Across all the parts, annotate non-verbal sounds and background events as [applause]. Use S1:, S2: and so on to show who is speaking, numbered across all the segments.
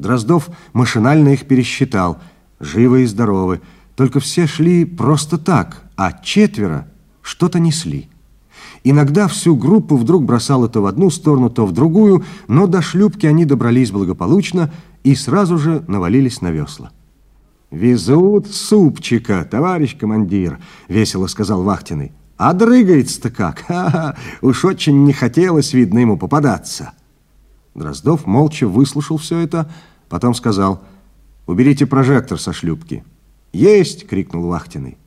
S1: Дроздов машинально их пересчитал. Живы и здоровы. Только все шли просто так, а четверо что-то несли. Иногда всю группу вдруг бросало то в одну сторону, то в другую, но до шлюпки они добрались благополучно и сразу же навалились на весла. «Везут супчика, товарищ командир», — весело сказал Вахтиный. «А дрыгается-то как? [laughs] Ха -ха, уж очень не хотелось, видно, ему попадаться». Дроздов молча выслушал все это, потом сказал, «Уберите прожектор со шлюпки». «Есть!» — крикнул Вахтиный.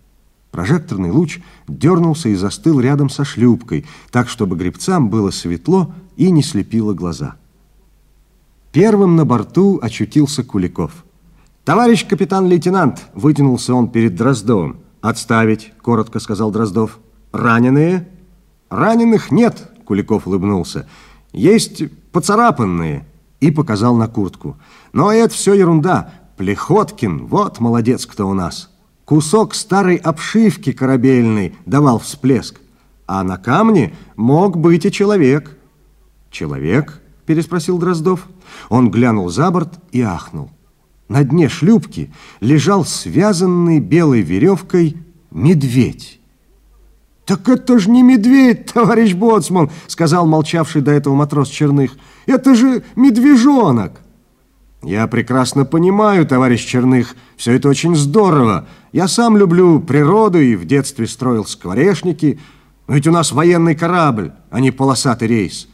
S1: Прожекторный луч дернулся и застыл рядом со шлюпкой, так, чтобы гребцам было светло и не слепило глаза. Первым на борту очутился Куликов. «Товарищ капитан-лейтенант!» — вытянулся он перед Дроздовым. «Отставить!» — коротко сказал Дроздов. «Раненые?» «Раненых нет!» — Куликов улыбнулся. «Есть поцарапанные!» И показал на куртку. «Но это все ерунда. Плехоткин, вот молодец кто у нас!» Кусок старой обшивки корабельной давал всплеск, а на камне мог быть и человек. «Человек?» – переспросил Дроздов. Он глянул за борт и ахнул. На дне шлюпки лежал связанный белой веревкой медведь. «Так это же не медведь, товарищ Боцман!» – сказал молчавший до этого матрос Черных. «Это же медвежонок!» «Я прекрасно понимаю, товарищ Черных, все это очень здорово. Я сам люблю природу и в детстве строил скворечники. Но ведь у нас военный корабль, а не полосатый рейс.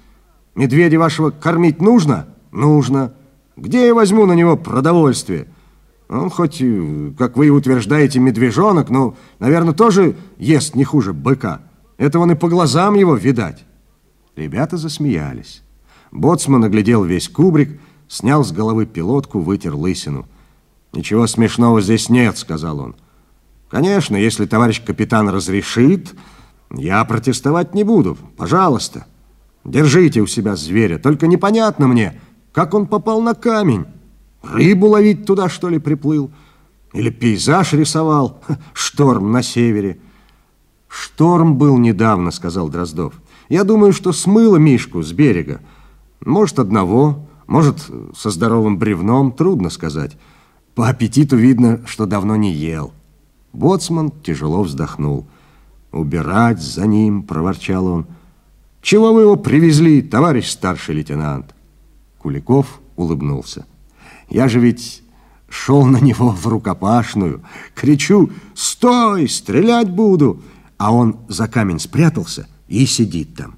S1: Медведя вашего кормить нужно? Нужно. Где я возьму на него продовольствие? Он хоть, как вы утверждаете, медвежонок, но, наверное, тоже ест не хуже быка. Это он и по глазам его видать». Ребята засмеялись. Боцман оглядел весь кубрик, снял с головы пилотку, вытер лысину. «Ничего смешного здесь нет», — сказал он. «Конечно, если товарищ капитан разрешит, я протестовать не буду. Пожалуйста, держите у себя зверя. Только непонятно мне, как он попал на камень. Рыбу ловить туда, что ли, приплыл? Или пейзаж рисовал? Шторм на севере». «Шторм был недавно», — сказал Дроздов. «Я думаю, что смыло Мишку с берега. Может, одного, может, со здоровым бревном, трудно сказать. По аппетиту видно, что давно не ел. Боцман тяжело вздохнул. «Убирать за ним», — проворчал он. «Чего вы его привезли, товарищ старший лейтенант?» Куликов улыбнулся. «Я же ведь шел на него в рукопашную. Кричу «Стой! Стрелять буду!» А он за камень спрятался и сидит там.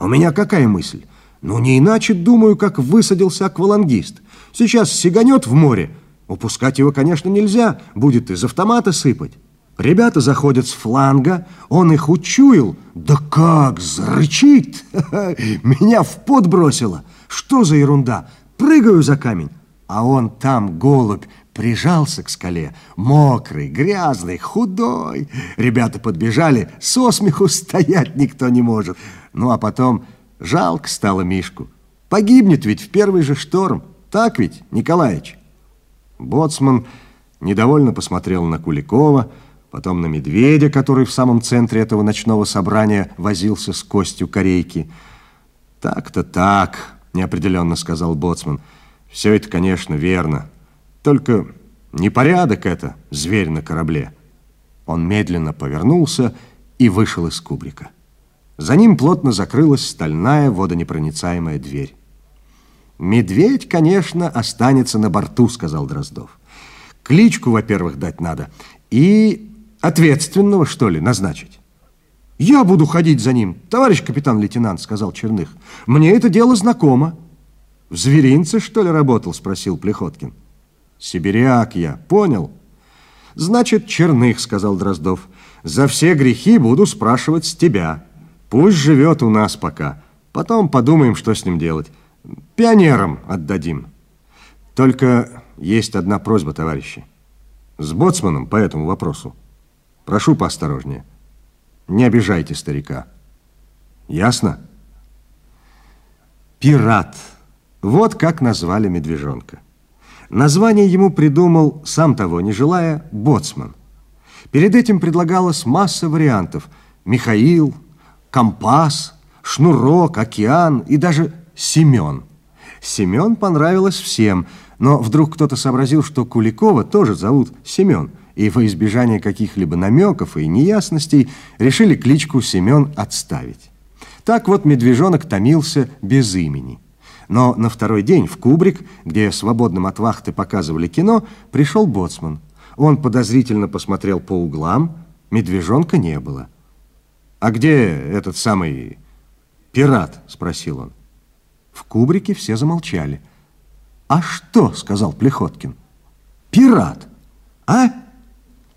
S1: У меня какая мысль? Ну, не иначе, думаю, как высадился аквалангист. Сейчас сиганет в море. Упускать его, конечно, нельзя. Будет из автомата сыпать. Ребята заходят с фланга, он их учуял. Да как, зарычит! [laughs] Меня в пот бросило. Что за ерунда? Прыгаю за камень, а он там, голубь, прижался к скале. Мокрый, грязный, худой. Ребята подбежали, со смеху [laughs] стоять никто не может. Ну, а потом Жалко стало Мишку. Погибнет ведь в первый же шторм. Так ведь, Николаевич? Боцман недовольно посмотрел на Куликова, потом на медведя, который в самом центре этого ночного собрания возился с костью корейки. «Так-то так», — неопределенно сказал Боцман. «Все это, конечно, верно. Только непорядок это, зверь на корабле». Он медленно повернулся и вышел из кубрика. За ним плотно закрылась стальная водонепроницаемая дверь. «Медведь, конечно, останется на борту», — сказал Дроздов. «Кличку, во-первых, дать надо, и ответственного, что ли, назначить». «Я буду ходить за ним, товарищ капитан-лейтенант», — сказал Черных. «Мне это дело знакомо». «В зверинце, что ли, работал?» — спросил Плехоткин. «Сибиряк я, понял». «Значит, Черных», — сказал Дроздов. «За все грехи буду спрашивать с тебя». Пусть живет у нас пока. Потом подумаем, что с ним делать. Пионерам отдадим. Только есть одна просьба, товарищи. С боцманом по этому вопросу. Прошу поосторожнее. Не обижайте старика. Ясно? Пират. Вот как назвали медвежонка. Название ему придумал, сам того не желая, боцман. Перед этим предлагалось масса вариантов. Михаил, компас, шнурок, океан и даже Семен. Семен понравилось всем, Но вдруг кто-то сообразил, что Куликова тоже зовут Семен, и во избежание каких-либо намеков и неясностей решили кличку Семен отставить. Так вот медвежонок томился без имени. Но на второй день в Кубрик, где свободным от вахты показывали кино, пришел боцман. Он подозрительно посмотрел по углам, медвежонка не было. «А где этот самый пират?» – спросил он. В Кубрике все замолчали. «А что?» – сказал Плехоткин. «Пират! А?»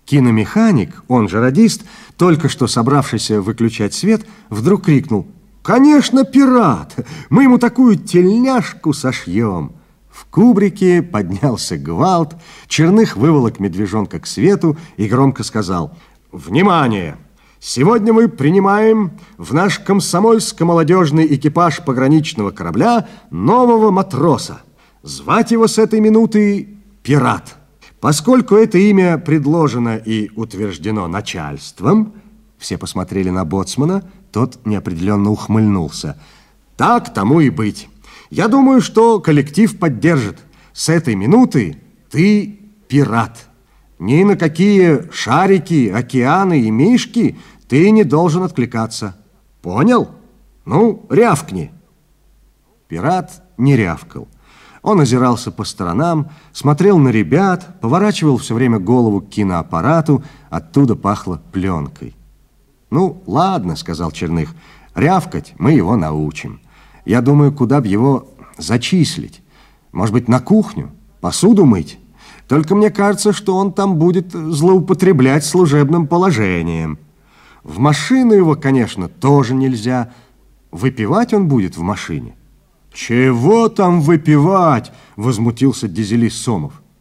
S1: Киномеханик, он же радист, только что собравшийся выключать свет, вдруг крикнул «Конечно, пират! Мы ему такую тельняшку сошьем!» В кубрике поднялся гвалт, Черных выволок медвежонка к свету и громко сказал «Внимание! Сегодня мы принимаем в наш комсомольско-молодежный экипаж пограничного корабля нового матроса. Звать его с этой минуты «Пират». Поскольку это имя предложено и утверждено начальством, все посмотрели на боцмана, тот неопределенно ухмыльнулся. Так тому и быть. Я думаю, что коллектив поддержит. С этой минуты ты пират. Ни на какие шарики, океаны и мишки ты не должен откликаться. Понял? Ну, рявкни. Пират не рявкал. Он озирался по сторонам, смотрел на ребят, поворачивал все время голову к киноаппарату, оттуда пахло пленкой. «Ну, ладно», — сказал Черных, — «рявкать мы его научим. Я думаю, куда б его зачислить. Может быть, на кухню, посуду мыть? Только мне кажется, что он там будет злоупотреблять служебным положением. В машину его, конечно, тоже нельзя. Выпивать он будет в машине». «Чего там выпивать?» — возмутился Дизелис Сомов.